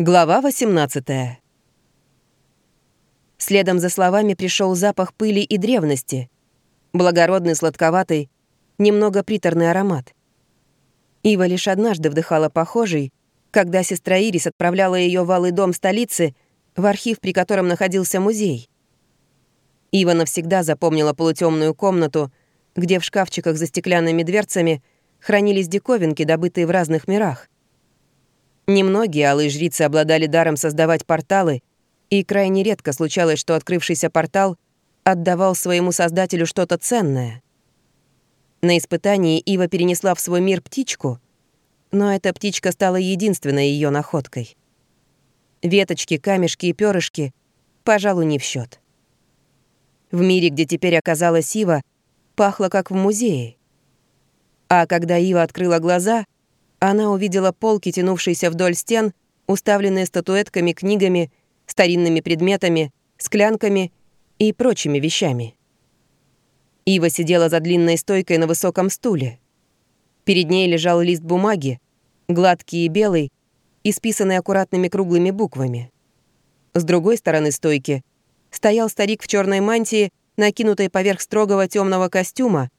Глава 18 Следом за словами пришел запах пыли и древности, благородный, сладковатый, немного приторный аромат. Ива лишь однажды вдыхала похожий, когда сестра Ирис отправляла ее в алый дом столицы, в архив, при котором находился музей. Ива навсегда запомнила полутемную комнату, где в шкафчиках за стеклянными дверцами хранились диковинки, добытые в разных мирах. Немногие алые жрицы обладали даром создавать порталы, и крайне редко случалось, что открывшийся портал отдавал своему создателю что-то ценное. На испытании Ива перенесла в свой мир птичку, но эта птичка стала единственной ее находкой. Веточки, камешки и перышки, пожалуй, не в счет. В мире, где теперь оказалась Ива, пахло как в музее. А когда Ива открыла глаза — она увидела полки, тянувшиеся вдоль стен, уставленные статуэтками, книгами, старинными предметами, склянками и прочими вещами. Ива сидела за длинной стойкой на высоком стуле. Перед ней лежал лист бумаги, гладкий и белый, исписанный аккуратными круглыми буквами. С другой стороны стойки стоял старик в черной мантии, накинутой поверх строгого темного костюма,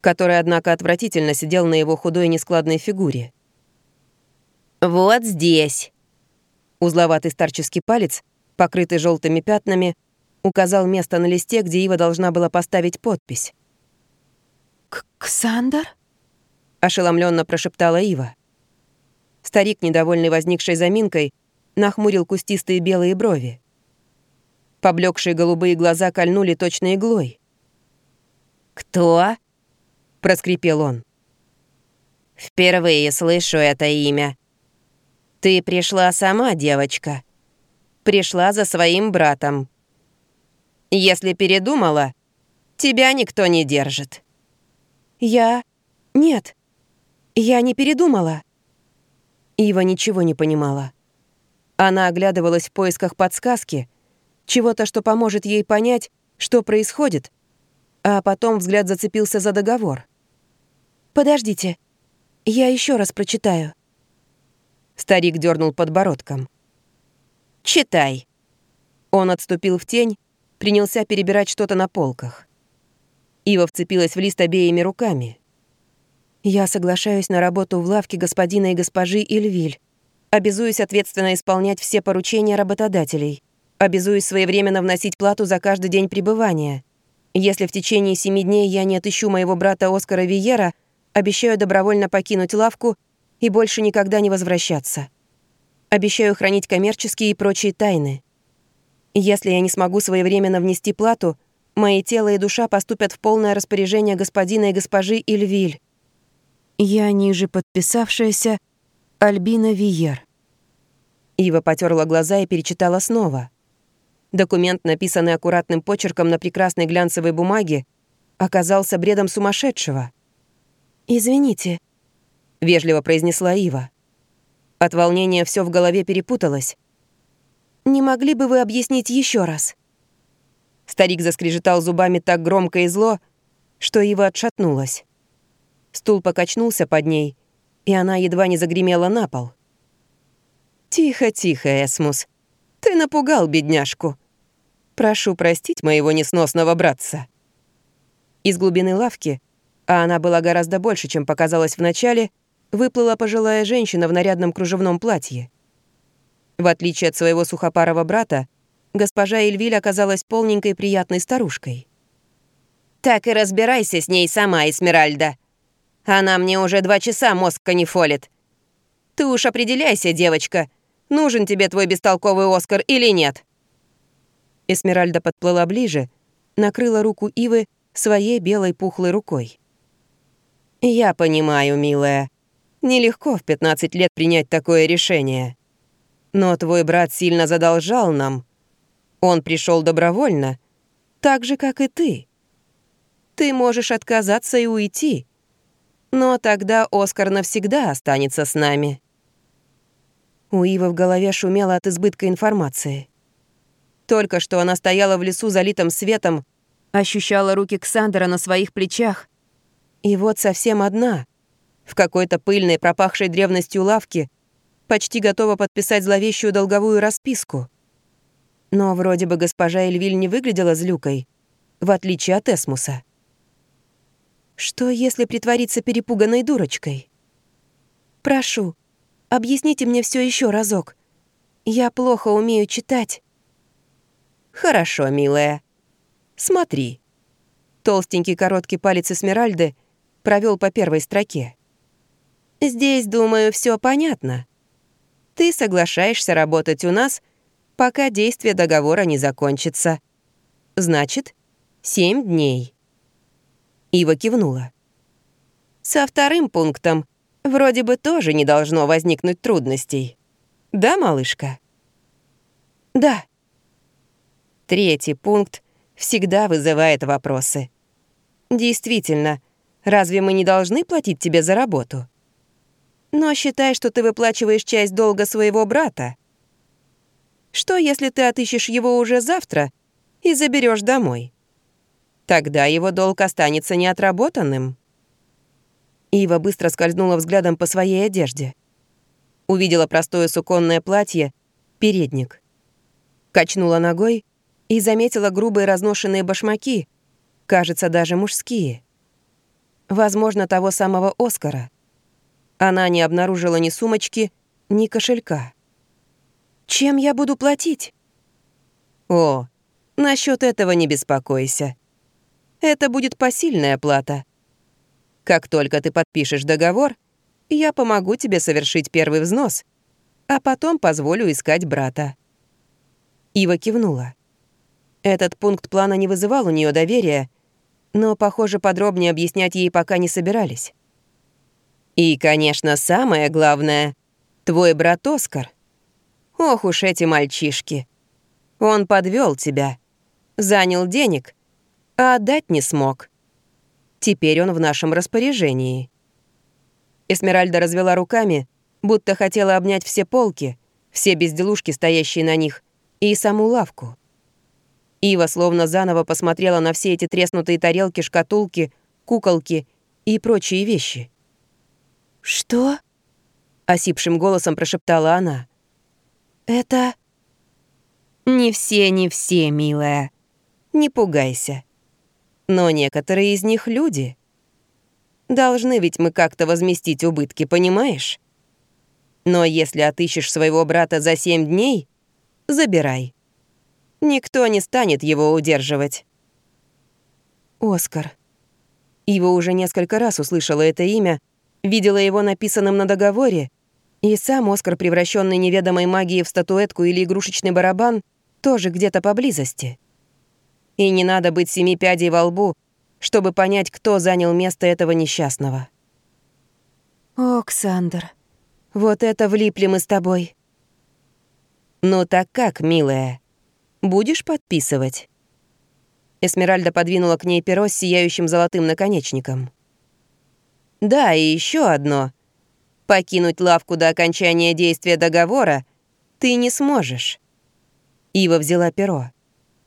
который, однако, отвратительно сидел на его худой нескладной фигуре. «Вот здесь». Узловатый старческий палец, покрытый желтыми пятнами, указал место на листе, где Ива должна была поставить подпись. «Ксандр?» — ошеломленно прошептала Ива. Старик, недовольный возникшей заминкой, нахмурил кустистые белые брови. Поблекшие голубые глаза кольнули точной иглой. «Кто?» — проскрипел он. «Впервые слышу это имя. Ты пришла сама, девочка. Пришла за своим братом. Если передумала, тебя никто не держит. Я... Нет. Я не передумала. Ива ничего не понимала. Она оглядывалась в поисках подсказки, чего-то, что поможет ей понять, что происходит, а потом взгляд зацепился за договор. «Подождите, я еще раз прочитаю». Старик дернул подбородком. «Читай». Он отступил в тень, принялся перебирать что-то на полках. Ива вцепилась в лист обеими руками. «Я соглашаюсь на работу в лавке господина и госпожи Ильвиль. Обязуюсь ответственно исполнять все поручения работодателей. Обязуюсь своевременно вносить плату за каждый день пребывания. Если в течение семи дней я не отыщу моего брата Оскара Виера, обещаю добровольно покинуть лавку и больше никогда не возвращаться. Обещаю хранить коммерческие и прочие тайны. Если я не смогу своевременно внести плату, мои тело и душа поступят в полное распоряжение господина и госпожи Ильвиль. Я ниже подписавшаяся Альбина Виер. Ива потерла глаза и перечитала снова. Документ, написанный аккуратным почерком на прекрасной глянцевой бумаге, оказался бредом сумасшедшего. «Извините», — вежливо произнесла Ива. От волнения все в голове перепуталось. «Не могли бы вы объяснить еще раз?» Старик заскрежетал зубами так громко и зло, что Ива отшатнулась. Стул покачнулся под ней, и она едва не загремела на пол. «Тихо, тихо, Эсмус. Ты напугал бедняжку. Прошу простить моего несносного братца». Из глубины лавки, а она была гораздо больше, чем показалось вначале, — выплыла пожилая женщина в нарядном кружевном платье. В отличие от своего сухопарого брата, госпожа Эльвиль оказалась полненькой приятной старушкой. «Так и разбирайся с ней сама, Эсмеральда. Она мне уже два часа мозг канифолит. Ты уж определяйся, девочка, нужен тебе твой бестолковый Оскар или нет». Эсмеральда подплыла ближе, накрыла руку Ивы своей белой пухлой рукой. «Я понимаю, милая. Нелегко в 15 лет принять такое решение. Но твой брат сильно задолжал нам. Он пришел добровольно, так же, как и ты. Ты можешь отказаться и уйти. Но тогда Оскар навсегда останется с нами. У Ивы в голове шумело от избытка информации. Только что она стояла в лесу, залитым светом, ощущала руки Ксандера на своих плечах. И вот совсем одна — в какой-то пыльной, пропахшей древностью лавке, почти готова подписать зловещую долговую расписку. Но вроде бы госпожа Эльвиль не выглядела злюкой, в отличие от Эсмуса. Что, если притвориться перепуганной дурочкой? Прошу, объясните мне все еще разок. Я плохо умею читать. Хорошо, милая. Смотри. Толстенький короткий палец Эсмеральды провел по первой строке. Здесь, думаю, все понятно. Ты соглашаешься работать у нас, пока действие договора не закончится. Значит, семь дней. Ива кивнула. Со вторым пунктом вроде бы тоже не должно возникнуть трудностей. Да, малышка? Да. Третий пункт всегда вызывает вопросы. Действительно, разве мы не должны платить тебе за работу? Но считай, что ты выплачиваешь часть долга своего брата. Что, если ты отыщешь его уже завтра и заберешь домой? Тогда его долг останется неотработанным. Ива быстро скользнула взглядом по своей одежде. Увидела простое суконное платье, передник. Качнула ногой и заметила грубые разношенные башмаки, кажется, даже мужские. Возможно, того самого Оскара — она не обнаружила ни сумочки, ни кошелька. «Чем я буду платить?» «О, насчет этого не беспокойся. Это будет посильная плата. Как только ты подпишешь договор, я помогу тебе совершить первый взнос, а потом позволю искать брата». Ива кивнула. Этот пункт плана не вызывал у нее доверия, но, похоже, подробнее объяснять ей пока не собирались. И, конечно, самое главное — твой брат Оскар. Ох уж эти мальчишки. Он подвел тебя, занял денег, а отдать не смог. Теперь он в нашем распоряжении. Эсмеральда развела руками, будто хотела обнять все полки, все безделушки, стоящие на них, и саму лавку. Ива словно заново посмотрела на все эти треснутые тарелки, шкатулки, куколки и прочие вещи. «Что?» — осипшим голосом прошептала она. «Это...» «Не все, не все, милая. Не пугайся. Но некоторые из них люди. Должны ведь мы как-то возместить убытки, понимаешь? Но если отыщешь своего брата за семь дней, забирай. Никто не станет его удерживать». «Оскар». Ива уже несколько раз услышала это имя, Видела его написанным на договоре, и сам Оскар, превращенный неведомой магией в статуэтку или игрушечный барабан, тоже где-то поблизости. И не надо быть семи пядей во лбу, чтобы понять, кто занял место этого несчастного. «Оксандр, вот это влипли мы с тобой». «Ну так как, милая? Будешь подписывать?» Эсмеральда подвинула к ней перо с сияющим золотым наконечником. Да, и еще одно. Покинуть лавку до окончания действия договора ты не сможешь. Ива взяла перо.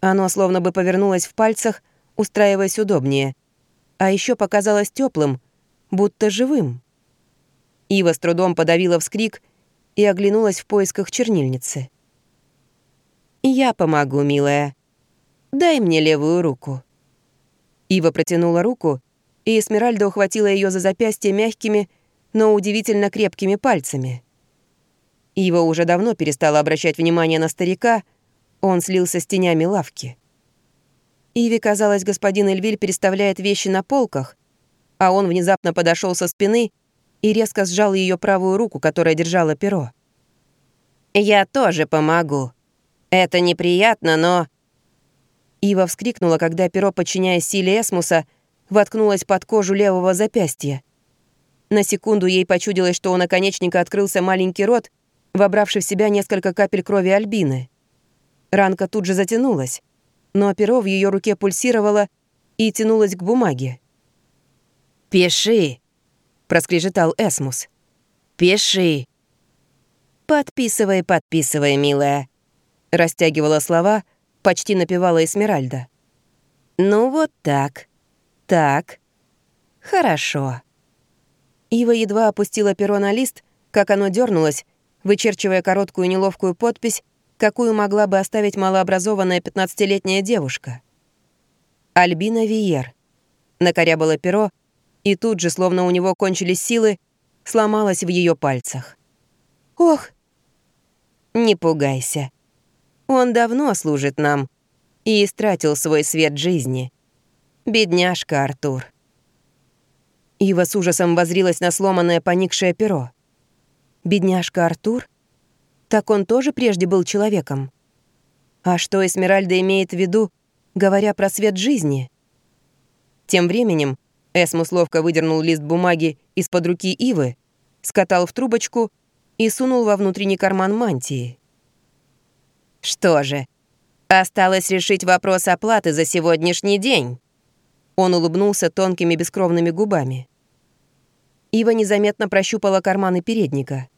Оно словно бы повернулось в пальцах, устраиваясь удобнее. А еще показалось теплым, будто живым. Ива с трудом подавила вскрик и оглянулась в поисках чернильницы. «Я помогу, милая. Дай мне левую руку». Ива протянула руку и Эсмеральда ухватила ее за запястье мягкими, но удивительно крепкими пальцами. Ива уже давно перестала обращать внимание на старика, он слился с тенями лавки. Иве казалось, господин Эльвиль переставляет вещи на полках, а он внезапно подошел со спины и резко сжал ее правую руку, которая держала перо. «Я тоже помогу. Это неприятно, но...» Ива вскрикнула, когда перо, подчиняясь силе Эсмуса, воткнулась под кожу левого запястья. На секунду ей почудилось, что у наконечника открылся маленький рот, вобравший в себя несколько капель крови Альбины. Ранка тут же затянулась, но перо в ее руке пульсировало и тянулось к бумаге. «Пиши!» — проскрежетал Эсмус. «Пиши!» «Подписывай, подписывай, милая!» — растягивала слова, почти напевала Эсмеральда. «Ну вот так. Так. Хорошо. Ива едва опустила перо на лист, как оно дернулось, вычерчивая короткую неловкую подпись, какую могла бы оставить малообразованная 15-летняя девушка. Альбина Виер. Накорябало перо, и тут же, словно у него кончились силы, сломалась в ее пальцах. «Ох!» «Не пугайся. Он давно служит нам и истратил свой свет жизни. Бедняжка Артур». Ива с ужасом возрилась на сломанное поникшее перо. «Бедняжка Артур? Так он тоже прежде был человеком? А что Эсмеральда имеет в виду, говоря про свет жизни?» Тем временем Эсмус ловко выдернул лист бумаги из-под руки Ивы, скатал в трубочку и сунул во внутренний карман мантии. «Что же, осталось решить вопрос оплаты за сегодняшний день». Он улыбнулся тонкими бескровными губами. Ива незаметно прощупала карманы передника.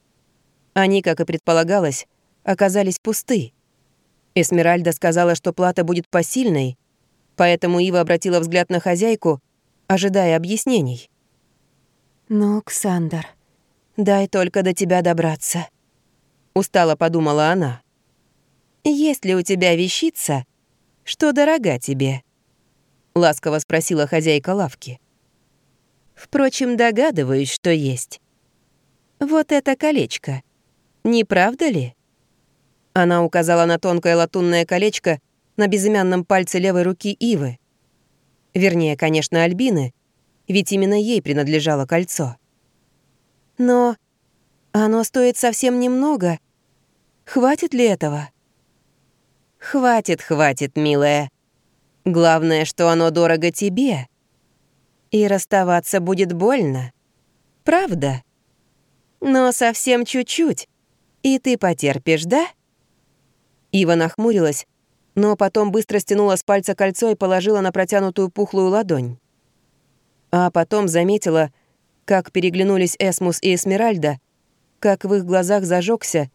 Они, как и предполагалось, оказались пусты. Эсмеральда сказала, что плата будет посильной, поэтому Ива обратила взгляд на хозяйку, ожидая объяснений. «Ну, Ксандр, дай только до тебя добраться», — устало подумала она. «Есть ли у тебя вещица, что дорога тебе?» — ласково спросила хозяйка лавки. «Впрочем, догадываюсь, что есть. Вот это колечко. Не правда ли?» Она указала на тонкое латунное колечко на безымянном пальце левой руки Ивы. Вернее, конечно, Альбины, ведь именно ей принадлежало кольцо. Но оно стоит совсем немного. Хватит ли этого? Хватит, хватит, милая. Главное, что оно дорого тебе. И расставаться будет больно. Правда? Но совсем чуть-чуть. И ты потерпишь, да? Ива нахмурилась, но потом быстро стянула с пальца кольцо и положила на протянутую пухлую ладонь. А потом заметила, как переглянулись Эсмус и Эсмеральда, как в их глазах зажегся,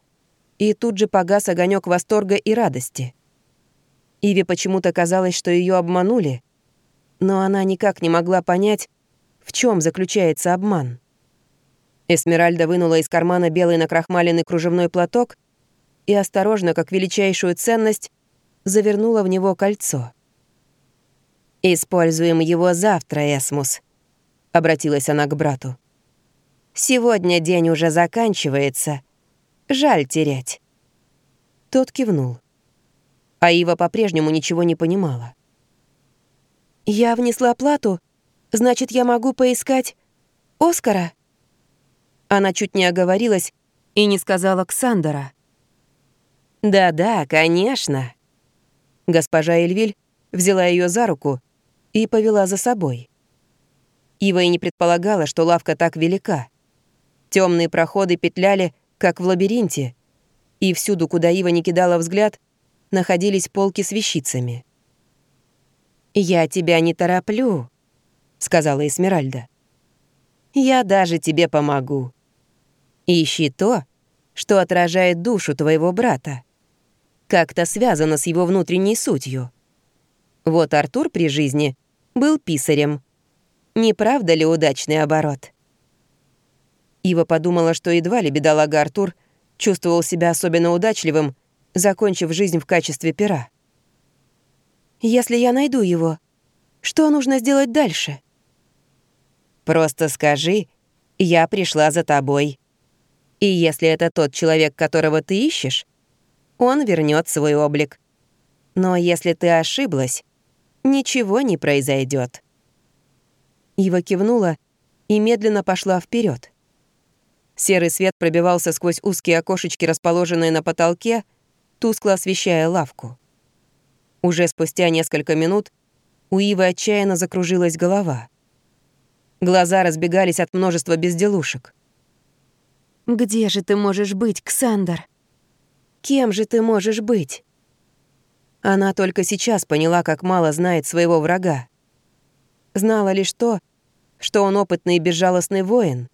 и тут же погас огонек восторга и радости. Иве почему-то казалось, что ее обманули, но она никак не могла понять, в чем заключается обман. Эсмеральда вынула из кармана белый накрахмаленный кружевной платок и осторожно, как величайшую ценность, завернула в него кольцо. «Используем его завтра, Эсмус», — обратилась она к брату. «Сегодня день уже заканчивается. Жаль терять». Тот кивнул. А Ива по-прежнему ничего не понимала. «Я внесла плату, значит, я могу поискать Оскара?» Она чуть не оговорилась и не сказала Ксандера. «Да-да, конечно», Госпожа Эльвиль взяла ее за руку и повела за собой. Ива и не предполагала, что лавка так велика. Темные проходы петляли, как в лабиринте, и всюду, куда Ива не кидала взгляд, находились полки с вещицами. «Я тебя не тороплю», — сказала Эсмеральда. «Я даже тебе помогу. Ищи то, что отражает душу твоего брата как-то связано с его внутренней сутью. Вот Артур при жизни был писарем. Не правда ли удачный оборот? Ива подумала, что едва ли бедолага Артур чувствовал себя особенно удачливым, закончив жизнь в качестве пера. «Если я найду его, что нужно сделать дальше?» «Просто скажи, я пришла за тобой. И если это тот человек, которого ты ищешь, он вернет свой облик. Но если ты ошиблась, ничего не произойдет. Ива кивнула и медленно пошла вперед. Серый свет пробивался сквозь узкие окошечки, расположенные на потолке, тускло освещая лавку. Уже спустя несколько минут у Ивы отчаянно закружилась голова. Глаза разбегались от множества безделушек. «Где же ты можешь быть, Ксандр?» Кем же ты можешь быть? Она только сейчас поняла, как мало знает своего врага. Знала лишь то, что он опытный и безжалостный воин.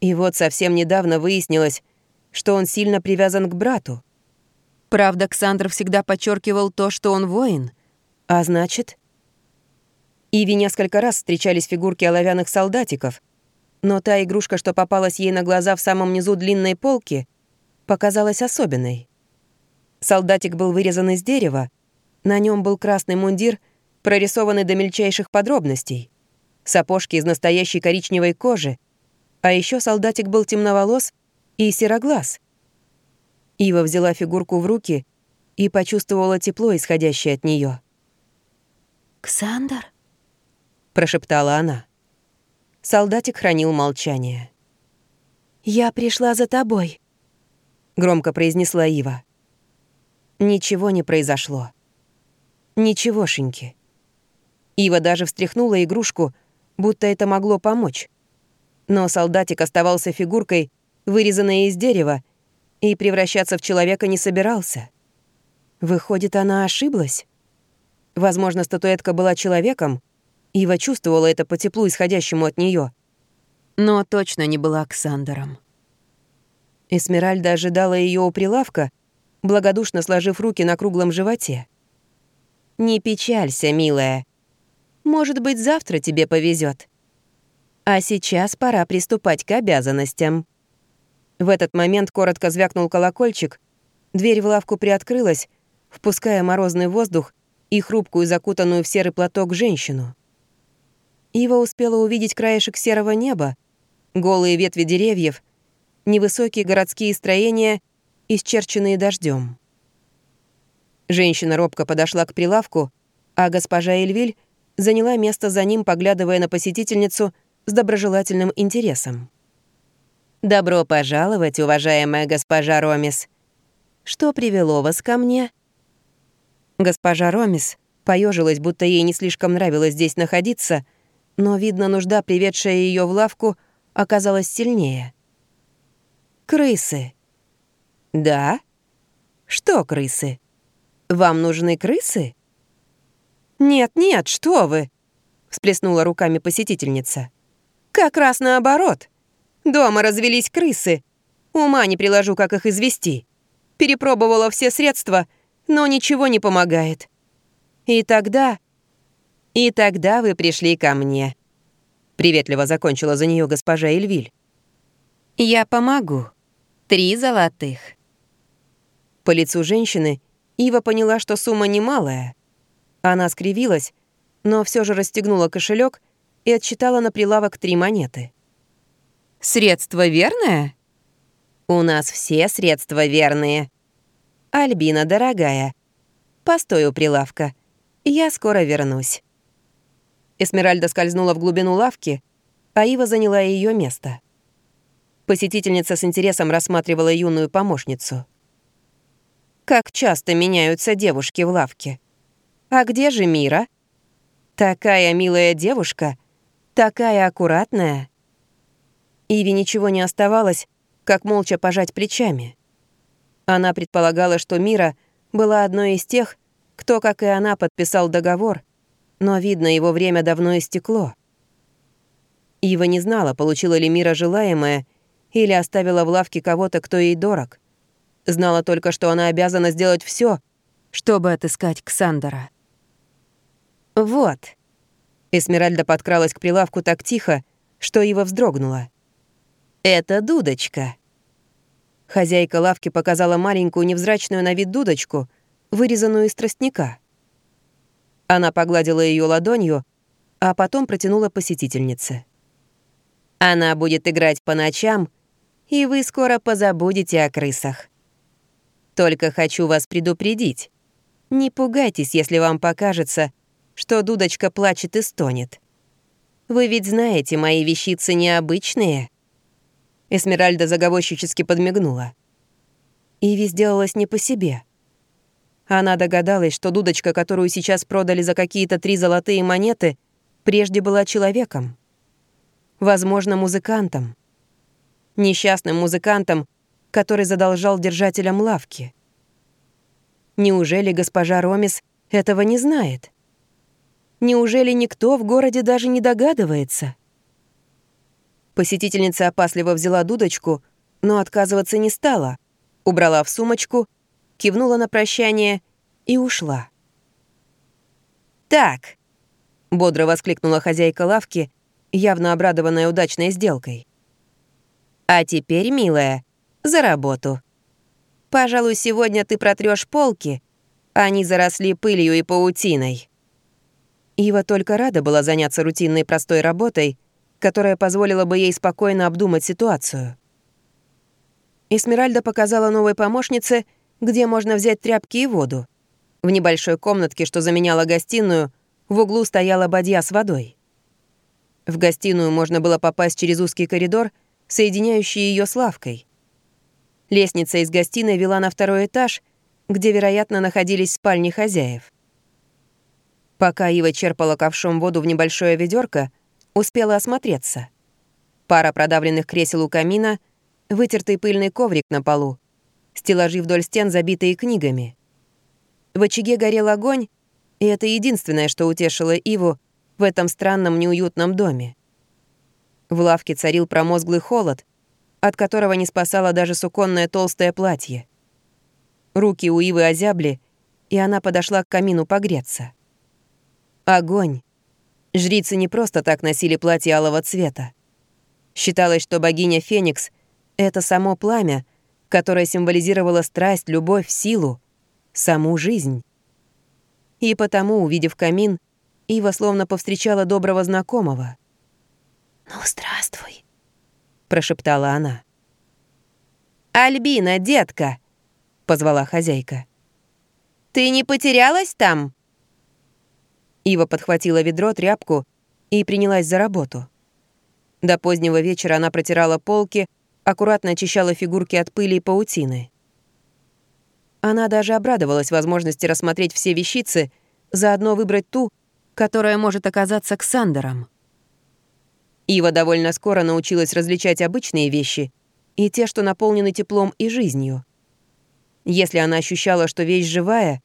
И вот совсем недавно выяснилось, что он сильно привязан к брату. Правда, Ксандр всегда подчеркивал то, что он воин. А значит... Иви несколько раз встречались фигурки оловянных солдатиков, но та игрушка, что попалась ей на глаза в самом низу длинной полки — показалась особенной. Солдатик был вырезан из дерева, на нем был красный мундир, прорисованный до мельчайших подробностей, сапожки из настоящей коричневой кожи, а еще солдатик был темноволос и сероглаз. Ива взяла фигурку в руки и почувствовала тепло, исходящее от нее. «Ксандр?» — прошептала она. Солдатик хранил молчание. «Я пришла за тобой», — громко произнесла Ива. Ничего не произошло. Ничегошеньки. Ива даже встряхнула игрушку, будто это могло помочь. Но солдатик оставался фигуркой, вырезанной из дерева, и превращаться в человека не собирался. Выходит, она ошиблась? Возможно, статуэтка была человеком, Ива чувствовала это по теплу, исходящему от нее, но точно не была Ксандером. Эсмеральда ожидала ее у прилавка, благодушно сложив руки на круглом животе. «Не печалься, милая. Может быть, завтра тебе повезет. А сейчас пора приступать к обязанностям». В этот момент коротко звякнул колокольчик, дверь в лавку приоткрылась, впуская морозный воздух и хрупкую, закутанную в серый платок женщину. Ива успела увидеть краешек серого неба, голые ветви деревьев, невысокие городские строения, исчерченные дождем. Женщина робко подошла к прилавку, а госпожа Эльвиль заняла место за ним, поглядывая на посетительницу с доброжелательным интересом. «Добро пожаловать, уважаемая госпожа Ромис. Что привело вас ко мне?» Госпожа Ромис поежилась, будто ей не слишком нравилось здесь находиться, но, видно, нужда, приведшая ее в лавку, оказалась сильнее. «Крысы». «Да? Что крысы? Вам нужны крысы?» «Нет-нет, что вы!» — всплеснула руками посетительница. «Как раз наоборот. Дома развелись крысы. Ума не приложу, как их извести. Перепробовала все средства, но ничего не помогает. И тогда... И тогда вы пришли ко мне». Приветливо закончила за нее госпожа Эльвиль. «Я помогу. Три золотых». По лицу женщины Ива поняла, что сумма немалая. Она скривилась, но все же расстегнула кошелек и отсчитала на прилавок три монеты. «Средство верное?» «У нас все средства верные». «Альбина, дорогая, постой у прилавка. Я скоро вернусь». Эсмеральда скользнула в глубину лавки, а Ива заняла ее место. Посетительница с интересом рассматривала юную помощницу. «Как часто меняются девушки в лавке? А где же Мира? Такая милая девушка, такая аккуратная». Иве ничего не оставалось, как молча пожать плечами. Она предполагала, что Мира была одной из тех, кто, как и она, подписал договор, но, видно, его время давно истекло. Ива не знала, получила ли Мира желаемое или оставила в лавке кого-то, кто ей дорог. Знала только, что она обязана сделать все, чтобы отыскать Ксандера. «Вот». Эсмеральда подкралась к прилавку так тихо, что Ива вздрогнула. «Это дудочка». Хозяйка лавки показала маленькую невзрачную на вид дудочку, вырезанную из тростника. Она погладила ее ладонью, а потом протянула посетительнице. «Она будет играть по ночам, и вы скоро позабудете о крысах. Только хочу вас предупредить. Не пугайтесь, если вам покажется, что дудочка плачет и стонет. Вы ведь знаете, мои вещицы необычные». Эсмеральда заговорщически подмигнула. Иви сделалась не по себе — она догадалась, что дудочка, которую сейчас продали за какие-то три золотые монеты, прежде была человеком. Возможно, музыкантом. Несчастным музыкантом, который задолжал держателям лавки. Неужели госпожа Ромис этого не знает? Неужели никто в городе даже не догадывается? Посетительница опасливо взяла дудочку, но отказываться не стала, убрала в сумочку кивнула на прощание и ушла. «Так!» — бодро воскликнула хозяйка лавки, явно обрадованная удачной сделкой. «А теперь, милая, за работу. Пожалуй, сегодня ты протрешь полки. Они заросли пылью и паутиной». Ива только рада была заняться рутинной простой работой, которая позволила бы ей спокойно обдумать ситуацию. Эсмеральда показала новой помощнице, где можно взять тряпки и воду. В небольшой комнатке, что заменяла гостиную, в углу стояла бадья с водой. В гостиную можно было попасть через узкий коридор, соединяющий ее с лавкой. Лестница из гостиной вела на второй этаж, где, вероятно, находились спальни хозяев. Пока Ива черпала ковшом воду в небольшое ведерко, успела осмотреться. Пара продавленных кресел у камина, вытертый пыльный коврик на полу, стеллажи вдоль стен, забитые книгами. В очаге горел огонь, и это единственное, что утешило Иву в этом странном неуютном доме. В лавке царил промозглый холод, от которого не спасало даже суконное толстое платье. Руки у Ивы озябли, и она подошла к камину погреться. Огонь. Жрицы не просто так носили платье алого цвета. Считалось, что богиня Феникс — это само пламя, которое символизировало страсть, любовь, силу, саму жизнь. И потому, увидев камин, Ива словно повстречала доброго знакомого. «Ну, здравствуй», — прошептала она. «Альбина, детка!» — позвала хозяйка. «Ты не потерялась там?» Ива подхватила ведро, тряпку и принялась за работу. До позднего вечера она протирала полки, аккуратно очищала фигурки от пыли и паутины. Она даже обрадовалась возможности рассмотреть все вещицы, заодно выбрать ту, которая может оказаться Ксандером. Ива довольно скоро научилась различать обычные вещи и те, что наполнены теплом и жизнью. Если она ощущала, что вещь живая,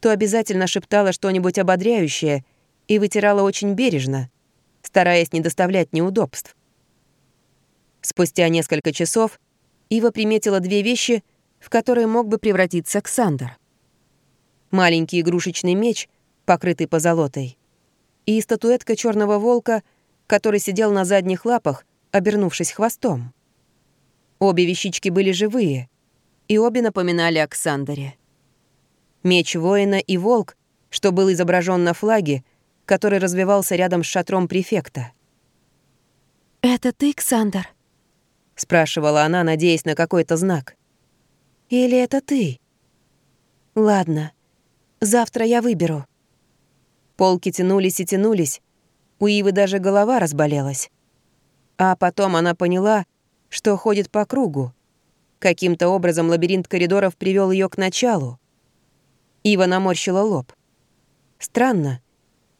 то обязательно шептала что-нибудь ободряющее и вытирала очень бережно, стараясь не доставлять неудобств. Спустя несколько часов Ива приметила две вещи — в который мог бы превратиться Ксандр. Маленький игрушечный меч, покрытый позолотой, и статуэтка черного волка, который сидел на задних лапах, обернувшись хвостом. Обе вещички были живые, и обе напоминали о Ксандере. Меч воина и волк, что был изображен на флаге, который развивался рядом с шатром префекта. «Это ты, Ксандр?» — спрашивала она, надеясь на какой-то знак. Или это ты? Ладно, завтра я выберу. Полки тянулись и тянулись. У Ивы даже голова разболелась. А потом она поняла, что ходит по кругу. Каким-то образом лабиринт коридоров привел ее к началу. Ива наморщила лоб. Странно.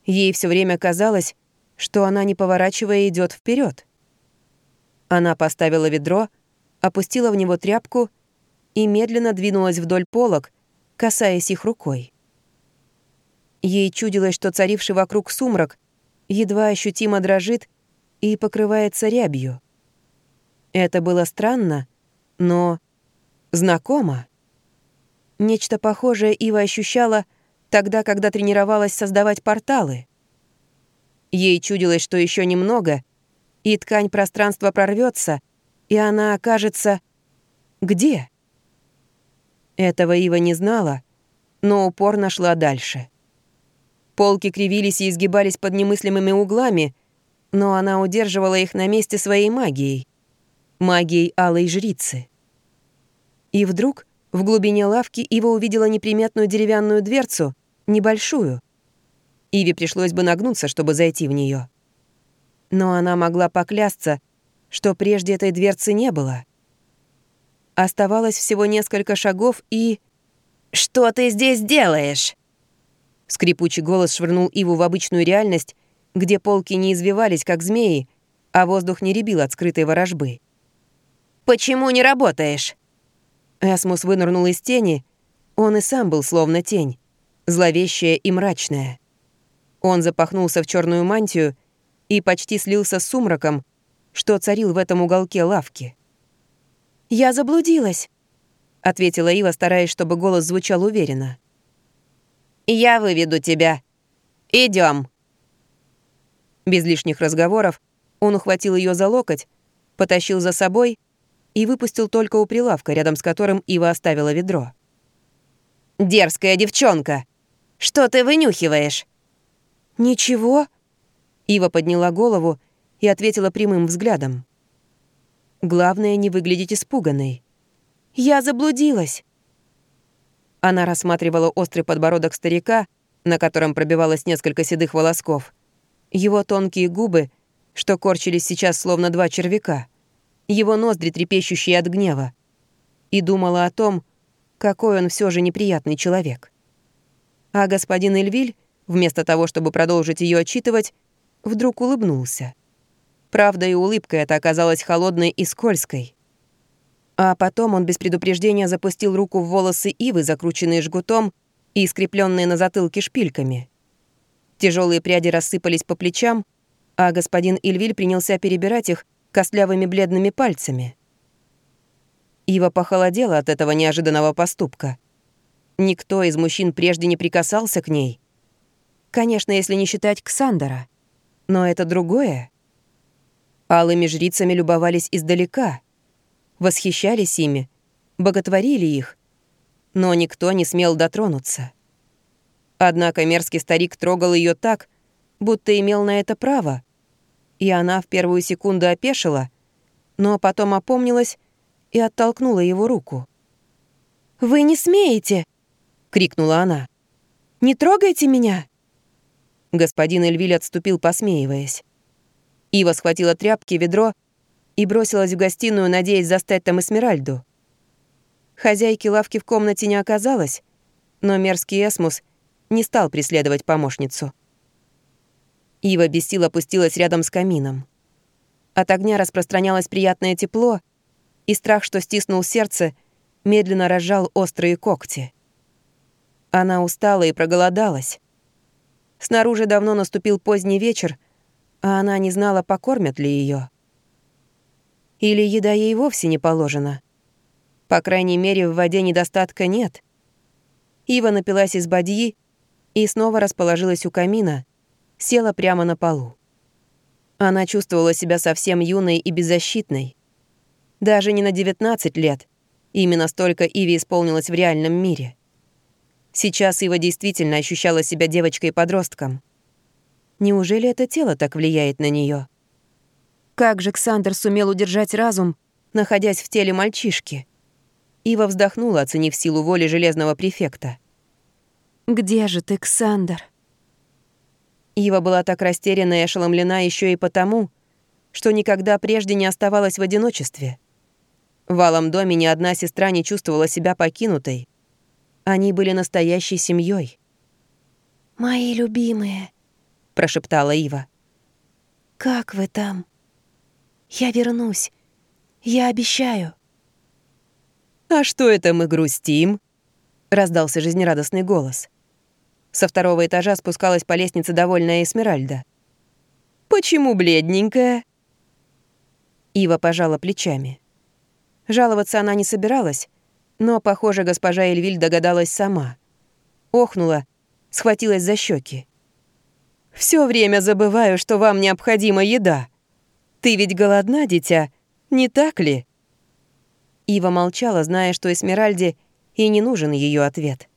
Ей все время казалось, что она, не поворачивая, идет вперед. Она поставила ведро, опустила в него тряпку и медленно двинулась вдоль полок, касаясь их рукой. Ей чудилось, что царивший вокруг сумрак едва ощутимо дрожит и покрывается рябью. Это было странно, но знакомо. Нечто похожее Ива ощущала тогда, когда тренировалась создавать порталы. Ей чудилось, что еще немного, и ткань пространства прорвется, и она окажется... Где? Этого Ива не знала, но упорно шла дальше. Полки кривились и изгибались под немыслимыми углами, но она удерживала их на месте своей магией. Магией алой жрицы. И вдруг в глубине лавки Ива увидела неприметную деревянную дверцу, небольшую. Иве пришлось бы нагнуться, чтобы зайти в нее. Но она могла поклясться, что прежде этой дверцы не было. Оставалось всего несколько шагов и... «Что ты здесь делаешь?» Скрипучий голос швырнул Иву в обычную реальность, где полки не извивались, как змеи, а воздух не ребил от скрытой ворожбы. «Почему не работаешь?» Эсмус вынырнул из тени. Он и сам был словно тень, зловещая и мрачная. Он запахнулся в черную мантию и почти слился с сумраком, что царил в этом уголке лавки. «Я заблудилась», — ответила Ива, стараясь, чтобы голос звучал уверенно. «Я выведу тебя. Идем. Без лишних разговоров он ухватил ее за локоть, потащил за собой и выпустил только у прилавка, рядом с которым Ива оставила ведро. «Дерзкая девчонка! Что ты вынюхиваешь?» «Ничего?» Ива подняла голову и ответила прямым взглядом. «Главное, не выглядеть испуганной». «Я заблудилась». Она рассматривала острый подбородок старика, на котором пробивалось несколько седых волосков, его тонкие губы, что корчились сейчас словно два червяка, его ноздри, трепещущие от гнева, и думала о том, какой он все же неприятный человек. А господин Эльвиль, вместо того, чтобы продолжить ее отчитывать, вдруг улыбнулся. Правда, и улыбка эта оказалась холодной и скользкой. А потом он без предупреждения запустил руку в волосы Ивы, закрученные жгутом и скрепленные на затылке шпильками. Тяжелые пряди рассыпались по плечам, а господин Ильвиль принялся перебирать их костлявыми бледными пальцами. Ива похолодела от этого неожиданного поступка. Никто из мужчин прежде не прикасался к ней. Конечно, если не считать Ксандера. Но это другое. Алыми жрицами любовались издалека, восхищались ими, боготворили их, но никто не смел дотронуться. Однако мерзкий старик трогал ее так, будто имел на это право. И она в первую секунду опешила, но потом опомнилась и оттолкнула его руку. «Вы не смеете!» — крикнула она. «Не трогайте меня!» Господин Эльвиль отступил, посмеиваясь. Ива схватила тряпки, ведро и бросилась в гостиную, надеясь застать там Эсмеральду. Хозяйки лавки в комнате не оказалось, но мерзкий Эсмус не стал преследовать помощницу. Ива без сил опустилась рядом с камином. От огня распространялось приятное тепло, и страх, что стиснул сердце, медленно разжал острые когти. Она устала и проголодалась. Снаружи давно наступил поздний вечер, а она не знала, покормят ли ее. Или еда ей вовсе не положена. По крайней мере, в воде недостатка нет. Ива напилась из бадьи и снова расположилась у камина, села прямо на полу. Она чувствовала себя совсем юной и беззащитной. Даже не на 19 лет. Именно столько Иви исполнилось в реальном мире. Сейчас Ива действительно ощущала себя девочкой-подростком. Неужели это тело так влияет на нее? Как же Ксандр сумел удержать разум, находясь в теле мальчишки? Ива вздохнула, оценив силу воли железного префекта. «Где же ты, Ксандр?» Ива была так растеряна и ошеломлена еще и потому, что никогда прежде не оставалась в одиночестве. В Алом доме ни одна сестра не чувствовала себя покинутой. Они были настоящей семьей. «Мои любимые», — прошептала Ива. «Как вы там? Я вернусь. Я обещаю». «А что это мы грустим?» — раздался жизнерадостный голос. Со второго этажа спускалась по лестнице довольная Эсмеральда. «Почему бледненькая?» Ива пожала плечами. Жаловаться она не собиралась, но, похоже, госпожа Эльвиль догадалась сама. Охнула, схватилась за щеки. Все время забываю, что вам необходима еда. Ты ведь голодна, дитя, не так ли?» Ива молчала, зная, что Эсмеральде и не нужен ее ответ.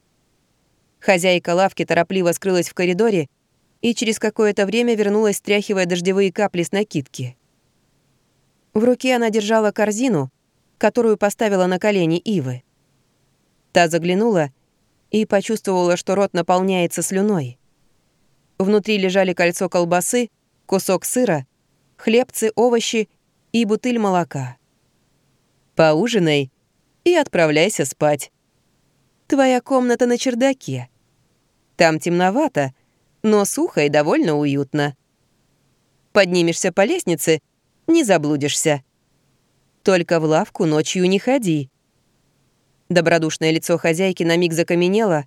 Хозяйка лавки торопливо скрылась в коридоре и через какое-то время вернулась, стряхивая дождевые капли с накидки. В руке она держала корзину, которую поставила на колени Ивы. Та заглянула и почувствовала, что рот наполняется слюной. Внутри лежали кольцо колбасы, кусок сыра, хлебцы, овощи и бутыль молока. «Поужинай и отправляйся спать. Твоя комната на чердаке. Там темновато, но сухо и довольно уютно. Поднимешься по лестнице, не заблудишься. Только в лавку ночью не ходи. Добродушное лицо хозяйки на миг закаменело,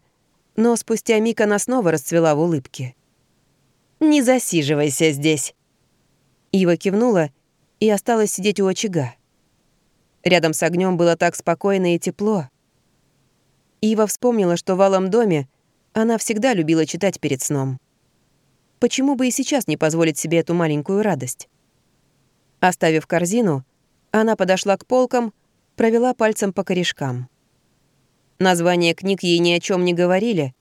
но спустя миг она снова расцвела в улыбке. «Не засиживайся здесь». Ива кивнула и осталась сидеть у очага. Рядом с огнем было так спокойно и тепло. Ива вспомнила, что в алом доме она всегда любила читать перед сном. Почему бы и сейчас не позволить себе эту маленькую радость? Оставив корзину, она подошла к полкам, провела пальцем по корешкам. Названия книг ей ни о чем не говорили,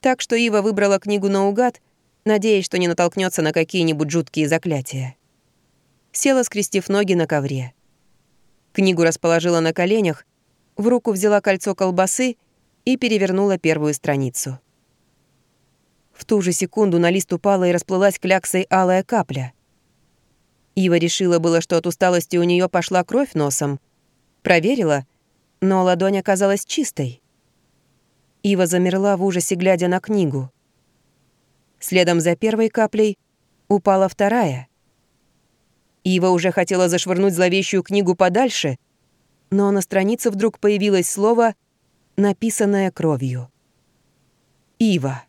так что Ива выбрала книгу наугад, надеясь, что не натолкнется на какие-нибудь жуткие заклятия. Села, скрестив ноги на ковре. Книгу расположила на коленях, в руку взяла кольцо колбасы и перевернула первую страницу. В ту же секунду на лист упала и расплылась кляксой алая капля. Ива решила было, что от усталости у нее пошла кровь носом. Проверила, но ладонь оказалась чистой. Ива замерла в ужасе, глядя на книгу. Следом за первой каплей упала вторая. Ива уже хотела зашвырнуть зловещую книгу подальше, но на странице вдруг появилось слово, написанное кровью. Ива.